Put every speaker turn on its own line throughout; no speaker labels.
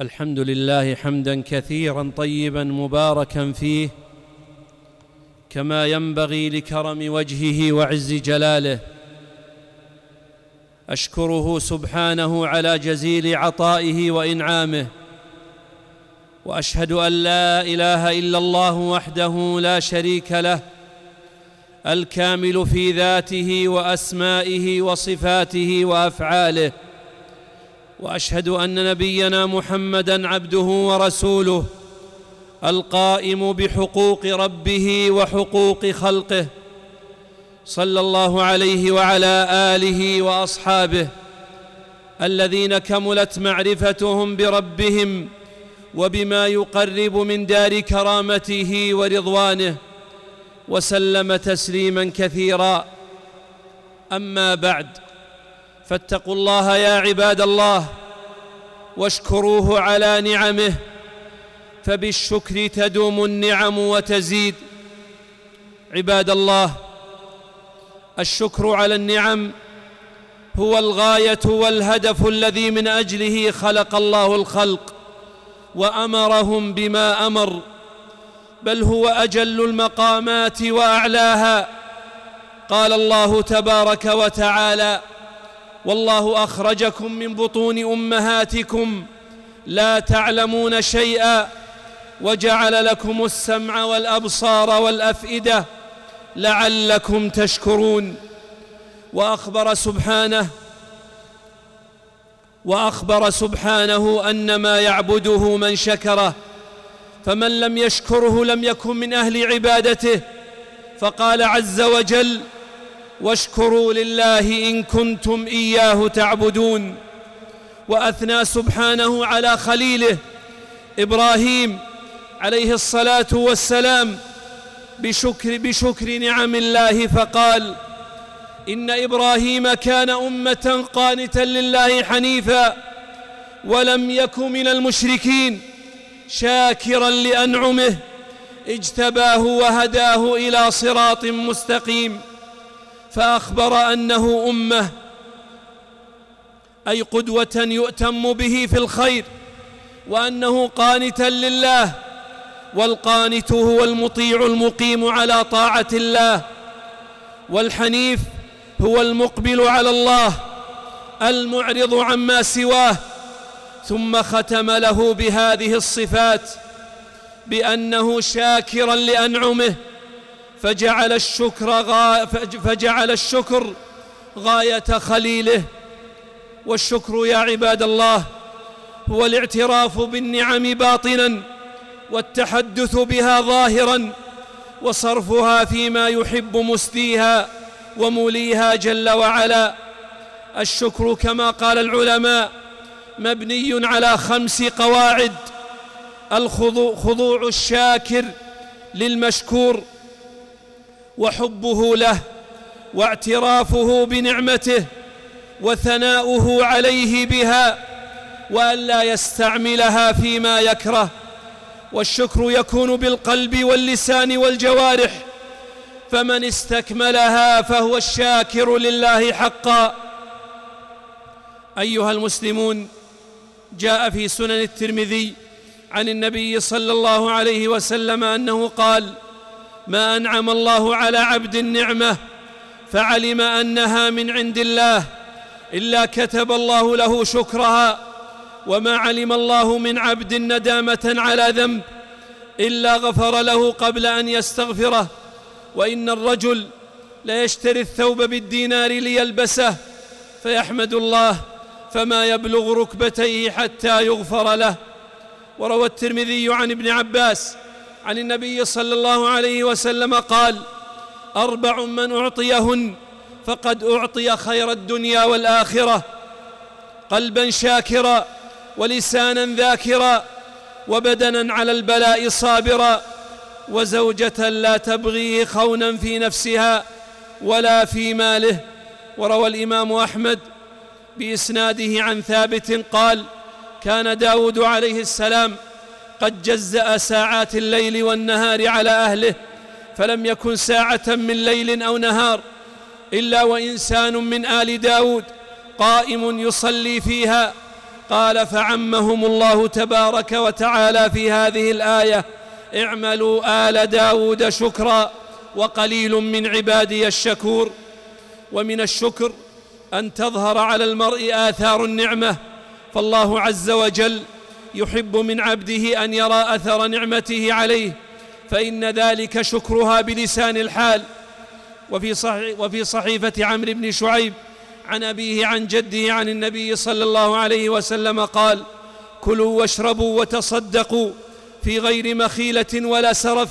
الحمد لله حمدا كثيرا طيبا مباركا فيه كما ينبغي لكرم وجهه وعز جلاله. أشكره سبحانه على جزيل عطائه وإنعامه وأشهد أن لا إله إلا الله وحده لا شريك له الكامل في ذاته وأسمائه وصفاته وأفعاله. وأشهد أن نبينا محمدا عبده ورسوله القائم بحقوق ربه وحقوق خلقه صلى الله عليه وعلى آله وأصحابه الذين كملت معرفتهم بربهم وبما يقرب من دار كرامته ورضوانه وسلم تسليما كثيرا. أما بعد فاتقوا الله يا عباد الله واشكروه على نعمه فبالشكر تدوم النعم وتزيد. عباد الله الشكر على النعم هو الغاية والهدف الذي من أجله خلق الله الخلق وأمرهم بما أمر بل هو أجل المقامات وأعلاها. قال الله تبارك وتعالى والله أخرجكم من بطون أمهاتكم لا تعلمون شيئا وجعل لكم السمع والأبصار والأفئدة لعلكم تشكرون وأخبر سبحانه وأخبر سبحانه أن ما يعبده من شكره فمن لم يشكره لم يكن من أهل عبادته فقال عز وجل واشكروا لله إن كنتم إياه تعبدون. وأثنى سبحانه على خليله إبراهيم عليه الصلاة والسلام بشكر بشكر نعم الله فقال إن إبراهيم كان أمة قانتا لله حنيفا ولم يك من المشركين شاكرا لأنعمه اجتباه وهداه إلى صراط مستقيم. فأخبر أنه أمه أي قدوة يؤتم به في الخير وأنه قانتا لله والقانت هو المطيع المقيم على طاعة الله والحنيف هو المقبل على الله المعرض عما سواه ثم ختم له بهذه الصفات بأنه شاكرا لأنعمه. فجعل الشكر غا فجعل الشكر غاية خليله. والشكر يا عباد الله هو الاعتراف بالنعم باطنا والتحدث بها ظاهرا وصرفها فيما يحب مسديها وموليها جل وعلا. الشكر كما قال العلماء مبني على خمس قواعد الخضوع الشاكر للمشكور وحبه له واعترافه بنعمته وثناؤه عليه بها والا يستعملها فيما يكره والشكر يكون بالقلب واللسان والجوارح فمن استكملها فهو الشاكر لله حقا أيها المسلمون جاء في سنن الترمذي عن النبي صلى الله عليه وسلم أنه قال ما أنعم الله على عبد النعمة فعلم أنها من عند الله إلا كتب الله له شكرها وما علم الله من عبد ندامة على ذنب إلا غفر له قبل أن يستغفره وإن الرجل ليشتري الثوب بالدينار ليلبسه فيحمد الله فما يبلغ ركبتيه حتى يغفر له وروى الترمذي عن ابن عباس عن النبي صلى الله عليه وسلم قال أربع من أعطيهن فقد أعطي خير الدنيا والآخرة قلبا شاكرا ولسانا ذاكرا وبدنا على البلاء صابرا وزوجة لا تبغي خونا في نفسها ولا في ماله. وروى الإمام أحمد بإسناده عن ثابت قال كان داود عليه السلام قد جزأ ساعات الليل والنهار على أهله فلم يكن ساعة من ليل أو نهار إلا وإنسان من آل داود قائم يصلي فيها. قال فعمهم الله تبارك وتعالى في هذه الآية اعملوا آل داود شكرا وقليل من عبادي الشكور. ومن الشكر أن تظهر على المرء آثار النعمة فالله عز وجل يحب من عبده أن يرى أثر نعمته عليه فإن ذلك شكرها بلسان الحال. وفي, وفي صحيفة عمرو بن شعيب عن أبيه عن جده عن النبي صلى الله عليه وسلم قال كلوا واشربوا وتصدقوا في غير مخيلة ولا سرف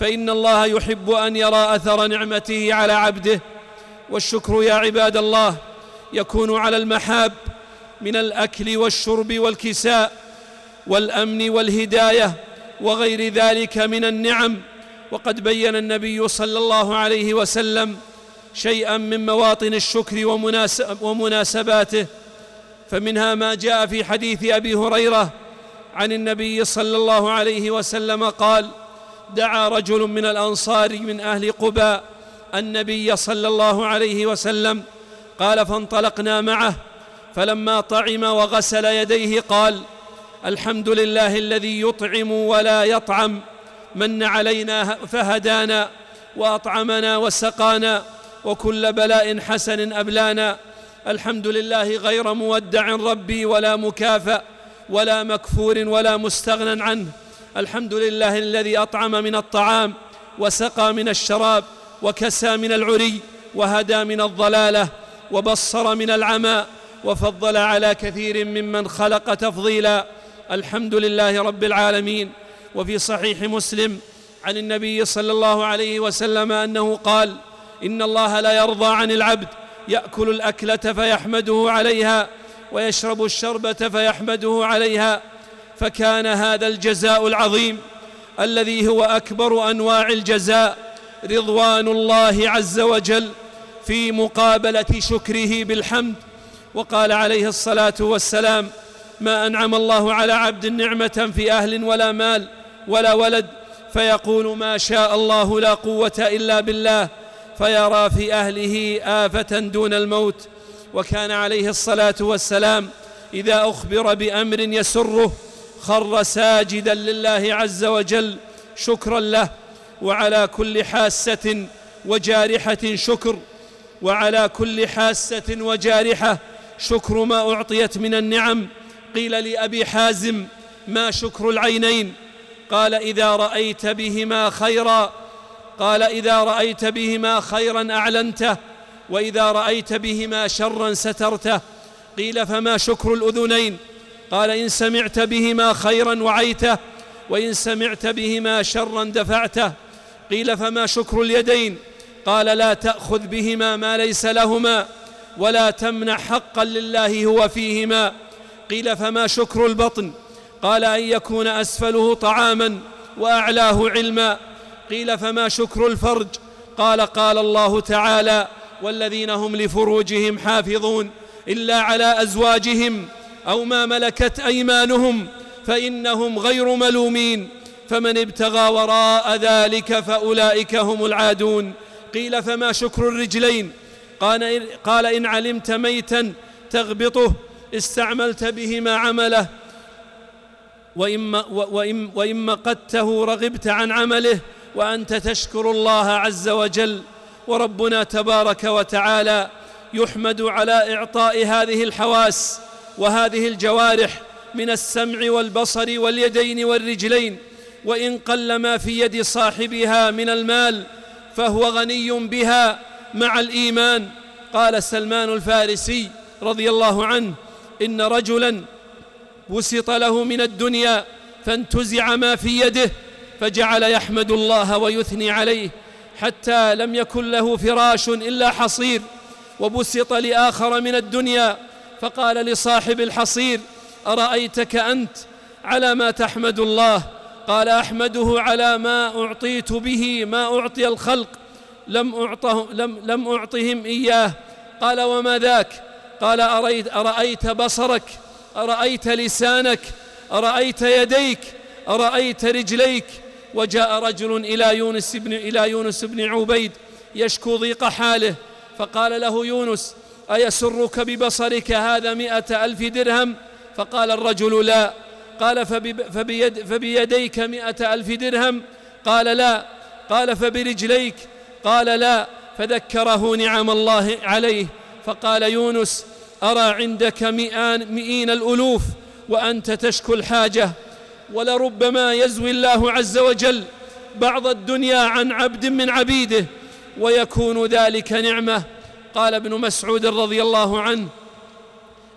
فإن الله يحب أن يرى أثر نعمته على عبده. والشكر يا عباد الله يكون على المحاب من الأكل والشرب والكساء والأمن والهداية وغير ذلك من النعم. وقد بين النبي صلى الله عليه وسلم شيئا من مواطن الشكر ومناسباته. فمنها ما جاء في حديث أبي هريرة عن النبي صلى الله عليه وسلم قال دعا رجل من الأنصار من أهل قباء النبي صلى الله عليه وسلم. قال فانطلقنا معه. فلما طعم وغسل يديه قال الحمد لله الذي يطعم ولا يطعم. من علينا فهدانا وأطعمنا وسقانا وكل بلاء حسن أبلانا. الحمد لله غير مودع ربي ولا مكافأ ولا مكفور ولا مستغنى عنه. الحمد لله الذي أطعم من الطعام وسقى من الشراب وكسى من العري وهدى من الضلالة وبصر من العمى وفضل على كثير ممن خلق تفضيلا. الحمد لله رب العالمين. وفي صحيح مسلم عن النبي صلى الله عليه وسلم أنه قال إن الله لا يرضى عن العبد يأكل الأكلة فيحمده عليها ويشرب الشربة فيحمده عليها فكان هذا الجزاء العظيم الذي هو أكبر أنواع الجزاء رضوان الله عز وجل في مقابلة شكره بالحمد. وقال عليه الصلاة والسلام ما أنعم الله على عبد نعمة في أهل ولا مال ولا ولد فيقول ما شاء الله لا قوة إلا بالله فيرى في أهله آفة دون الموت. وكان عليه الصلاة والسلام إذا أخبر بأمر يسره خر ساجدا لله عز وجل شكرا له وعلى كل حاسة وجارحة شكر وعلى كل حاسة وجارحة شكر ما أعطيت من النعم. قيل لأبي حازم ما شكر العينين؟ قال إذا رأيت بهما خيرا. قال إذا رأيت بهما خيرا أعلنته وإذا رأيت بهما شرا سترته. قيل فما شكر الأذنين؟ قال إن سمعت بهما خيرا وعيته وإن سمعت بهما شرا دفعته. قيل فما شكر اليدين؟ قال لا تأخذ بهما ما ليس لهما ولا تمنع حقا لله هو فيهما. قيل فما شكر البطن؟ قال أن يكون أسفله طعاما وأعلاه علما. قيل فما شكر الفرج؟ قال قال الله تعالى والذين هم لفروجهم حافظون إلا على أزواجهم أو ما ملكت أيمانهم فإنهم غير ملومين. فمن ابتغى وراء ذلك فأولئك هم العادون. قيل فما شكر الرجلين؟ قال ان علمت ميتا تغبطه استعملت بهما عمله وإما, وإن, وإن مقته رغبت عن عمله وأنت تشكر الله عز وجل وربنا تبارك وتعالى يحمد على إعطاء هذه الحواس وهذه الجوارح من السمع والبصر واليدين والرجلين وإن قل ما في يد صاحبها من المال فهو غني بها مع الإيمان. قال سلمان الفارسي رضي الله عنه إن رجلا بسط له من الدنيا فانتزع ما في يده فجعل يحمد الله ويثني عليه حتى لم يكن له فراش إلا حصير وبسط لآخر من الدنيا فقال لصاحب الحصير أرأيتك أنت؟ على ما تحمد الله. قال أحمده على ما أعطيت به ما أعطي الخلق لم أعطه لم, لم أعطهم إياه. قال وما ذاك؟ قال أريت, أرأيت بصرك؟ أرأيت لسانك؟ أرأيت يديك؟ أرأيت رجليك؟ وجاء رجل إلى يونس بن إلى يونس بن عبيد يشكو ضيق حاله فقال له يونس أيسرك ببصرك هذا مائه ألف درهم؟ فقال الرجل لا. قال فبيد فبيديك مئة ألف درهم؟ قال لا. قال فبرجليك؟ قال لا. فذكره نعم الله عليه. فقال يونس أرى عندك مئان مئين الألوف وأنت تشكو الحاجة ولربما يزوي الله عز وجل بعض الدنيا عن عبد من عبيده ويكون ذلك نعمة. قال ابن مسعود رضي الله عنه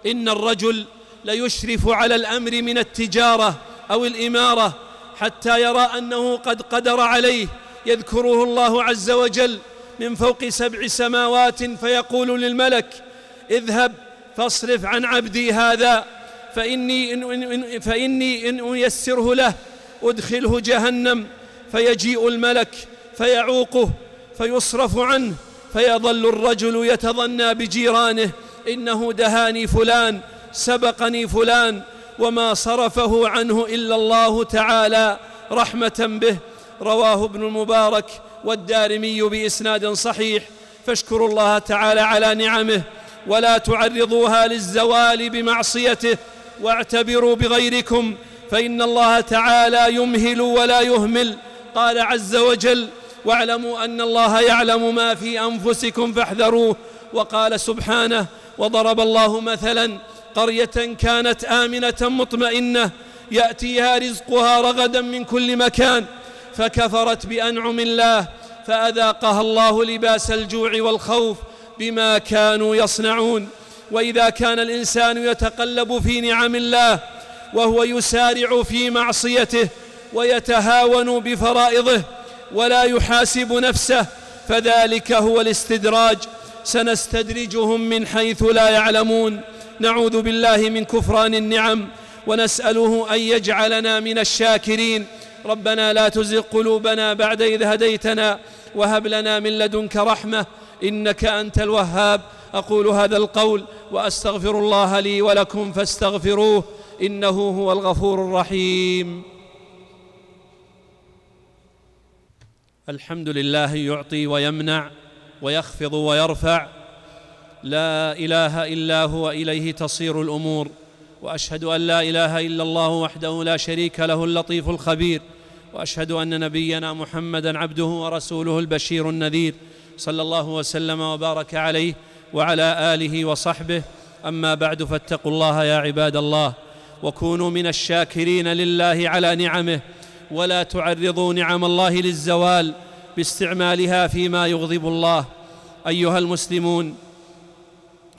إن الرجل ليشرف على الأمر من التجارة أو الإمارة حتى يرى أنه قد قدر عليه يذكره الله عز وجل من فوق سبع سماوات فيقول للملك اذهب فاصرف عن عبدي هذا فإني إن, فإني إن أيسره له أدخله جهنم فيجيء الملك فيعوقه فيصرف عنه فيظل الرجل يتظنى بجيرانه إنه دهاني فلان سبقني فلان وما صرفه عنه إلا الله تعالى رحمة به. رواه ابن المبارك والدارمي بإسناد صحيح. فاشكروا الله تعالى على نعمه ولا تعرضوها للزوال بمعصيته واعتبروا بغيركم فإن الله تعالى يمهل ولا يهمل. قال عز وجل واعلموا أن الله يعلم ما في أنفسكم فاحذروه. وقال سبحانه وضرب الله مثلا قرية كانت آمنة مطمئنة يأتيها رزقها رغدا من كل مكان. فكفرت بأنعم الله فأذاقها الله لباس الجوع والخوف بما كانوا يصنعون. وإذا كان الإنسان يتقلب في نعم الله وهو يسارع في معصيته ويتهاون بفرائضه ولا يحاسب نفسه فذلك هو الاستدراج. سنستدرجهم من حيث لا يعلمون. نعوذ بالله من كفران النعم ونسأله أن يجعلنا من الشاكرين. ربنا لا تزغ قلوبنا بعد إذ هديتنا وهب لنا من لدنك رحمة إنك أنت الوهاب. أقول هذا القول وأستغفر الله لي ولكم فاستغفروه إنه هو الغفور الرحيم. الحمد لله يعطي ويمنع ويخفض ويرفع. لا إله إلا هو إليه تصير الأمور. وأشهد أن لا إله إلا الله وحده لا شريك له اللطيف الخبير. وأشهد أن نبينا محمدا عبده ورسوله البشير النذير صلى الله وسلم وبارك عليه وعلى آله وصحبه. أما بعد فاتقوا الله يا عباد الله وكونوا من الشاكرين لله على نعمه ولا تعرضوا نعم الله للزوال باستعمالها فيما يغضب الله. أيها المسلمون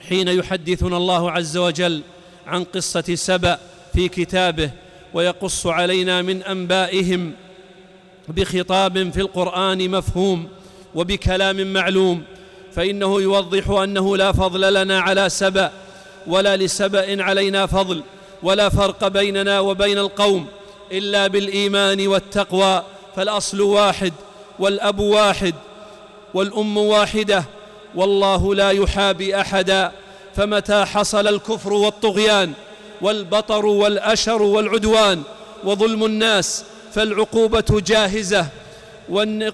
حين يحدثنا الله عز وجل عن قصة سبأ في كتابه ويقص علينا من أنبائهم بخطاب في القرآن مفهوم وبكلام معلوم فإنه يوضح أنه لا فضل لنا على سبأ ولا لسبأ علينا فضل ولا فرق بيننا وبين القوم إلا بالإيمان والتقوى فالأصل واحد والأب واحد والأم واحدة والله لا يحابي أحدا فمتى حصل الكفر والطغيان والبطر والأشر والعدوان وظلم الناس فالعقوبة جاهزة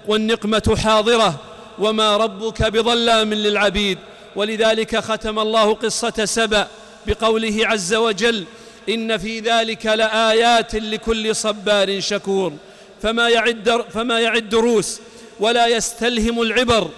والنقمة حاضرة. وما ربك بظلام للعبيد. ولذلك ختم الله قصة سبأ بقوله عز وجل إن في ذلك لآيات لكل صبار شكور. فما يعد, فما يعد دروس ولا يستلهم العبر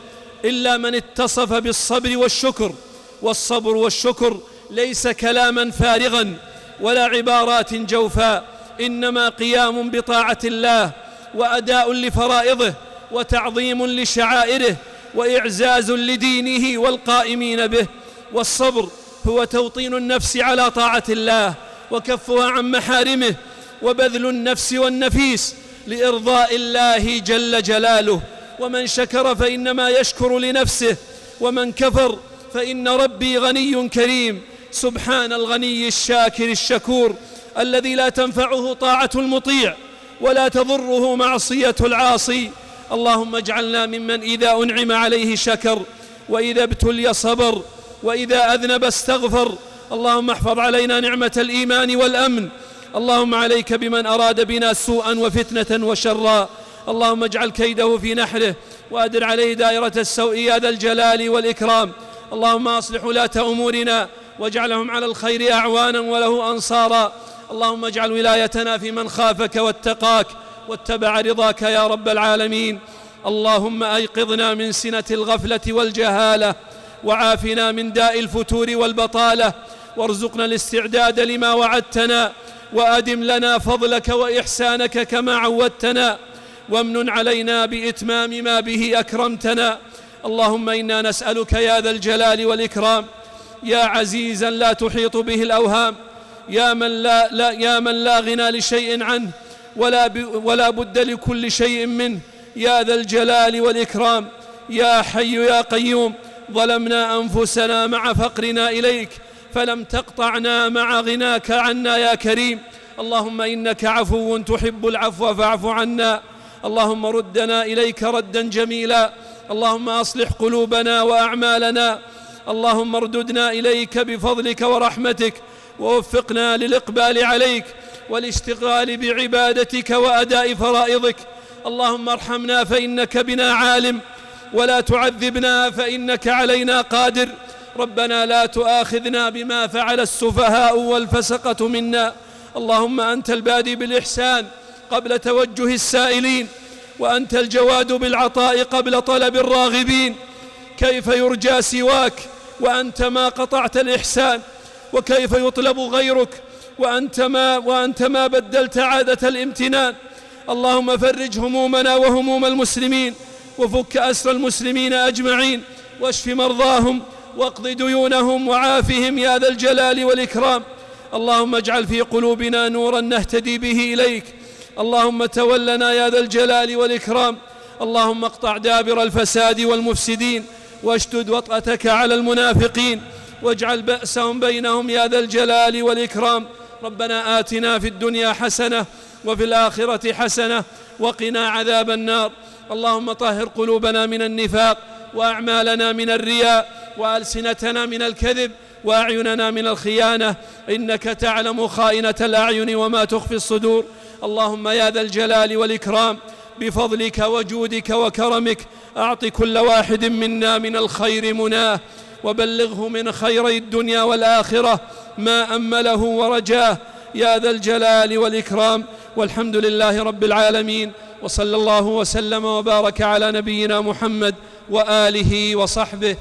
إلا من اتصف بالصبر والشكر. والصبر والشكر ليس كلاما فارغا ولا عبارات جوفاء. إنما قيام بطاعة الله وأداء لفرائضه وتعظيم لشعائره وإعزاز لدينه والقائمين به والصبر هو توطين النفس على طاعة الله وكفها عن محارمه وبذل النفس والنفيس لإرضاء الله جل جلاله. ومن شكر فإنما يشكر لنفسه ومن كفر فإن ربي غني كريم. سبحان الغني الشاكر الشكور. الذي لا تنفعه طاعة المطيع ولا تضره معصية العاصي. اللهم اجعلنا ممن إذا أنعم عليه شكر وإذا ابتلي صبر وإذا أذنب استغفر. اللهم احفظ علينا نعمة الإيمان والأمن. اللهم عليك بمن أراد بنا سوءا وفتنة وشرا. اللهم اجعل كيده في نحره وأدر عليه دائرة السوء يا ذا الجلال والإكرام. اللهم أصلح ولاة أمورنا واجعلهم على الخير أعوانا وله أنصارا. اللهم اجعل ولايتنا في من خافك واتقاك واتبع رضاك يا رب العالمين. اللهم أيقظنا من سنة الغفلة والجهالة وعافنا من داء الفتور والبطالة. وارزقنا الاستعداد لما وعدتنا وأدم لنا فضلك وإحسانك كما عودتنا. وامن علينا بإتمام ما به أكرمتنا. اللهم إنا نسألك يا ذا الجلال والإكرام. يا عزيزا لا تحيط به الأوهام. يا من لا, لا يا من لا غنى لشيء عنه ولا ولا بد لكل شيء منه. يا ذا الجلال والإكرام يا حي يا قيوم ظلمنا أنفسنا مع فقرنا إليك فلم تقطعنا مع غناك عنا يا كريم. اللهم إنك عفو تحب العفو فاعف عنا. اللهم ردنا إليك ردا جميلا. اللهم أصلح قلوبنا وأعمالنا. اللهم ارددنا إليك بفضلك ورحمتك. ووفقنا للإقبال عليك والاشتغال بعبادتك وأداء فرائضك. اللهم ارحمنا فإنك بنا عالم ولا تعذبنا فإنك علينا قادر. ربنا لا تؤاخذنا بما فعل السفهاء والفسقة منا. اللهم أنت البادي بالإحسان قبل توجه السائلين وأنت الجواد بالعطاء قبل طلب الراغبين. كيف يرجى سواك وأنت ما قطعت الإحسان؟ وكيف يطلب غيرك؟ وأنت ما وأنت ما بدلت عادة الامتنان. اللهم فرج همومنا وهموم المسلمين وفك أسر المسلمين أجمعين واشف مرضاهم واقض ديونهم وعافهم يا ذا الجلال والإكرام. اللهم اجعل في قلوبنا نورا نهتدي به إليك. اللهم تولنا يا ذا الجلال والإكرام. اللهم اقطع دابر الفساد والمفسدين واشتد وطأتك على المنافقين. واجعل بأسهم بينهم يا ذا الجلال والإكرام. ربنا آتنا في الدنيا حسنة وفي الآخرة حسنة وقنا عذاب النار. اللهم طهر قلوبنا من النفاق وأعمالنا من الرياء وألسنتنا من الكذب وأعيننا من الخيانة. إنك تعلم خائنة الأعين وما تخفي الصدور. اللهم يا ذا الجلال والإكرام بفضلك وجودك وكرمك أعط كل واحد منا من الخير مناه. وبلغه من خيري الدنيا والآخرة ما أمله ورجاه. يا ذا الجلال والإكرام. والحمد لله رب العالمين. وصلى الله وسلم وبارك على نبينا محمد وآله وصحبه.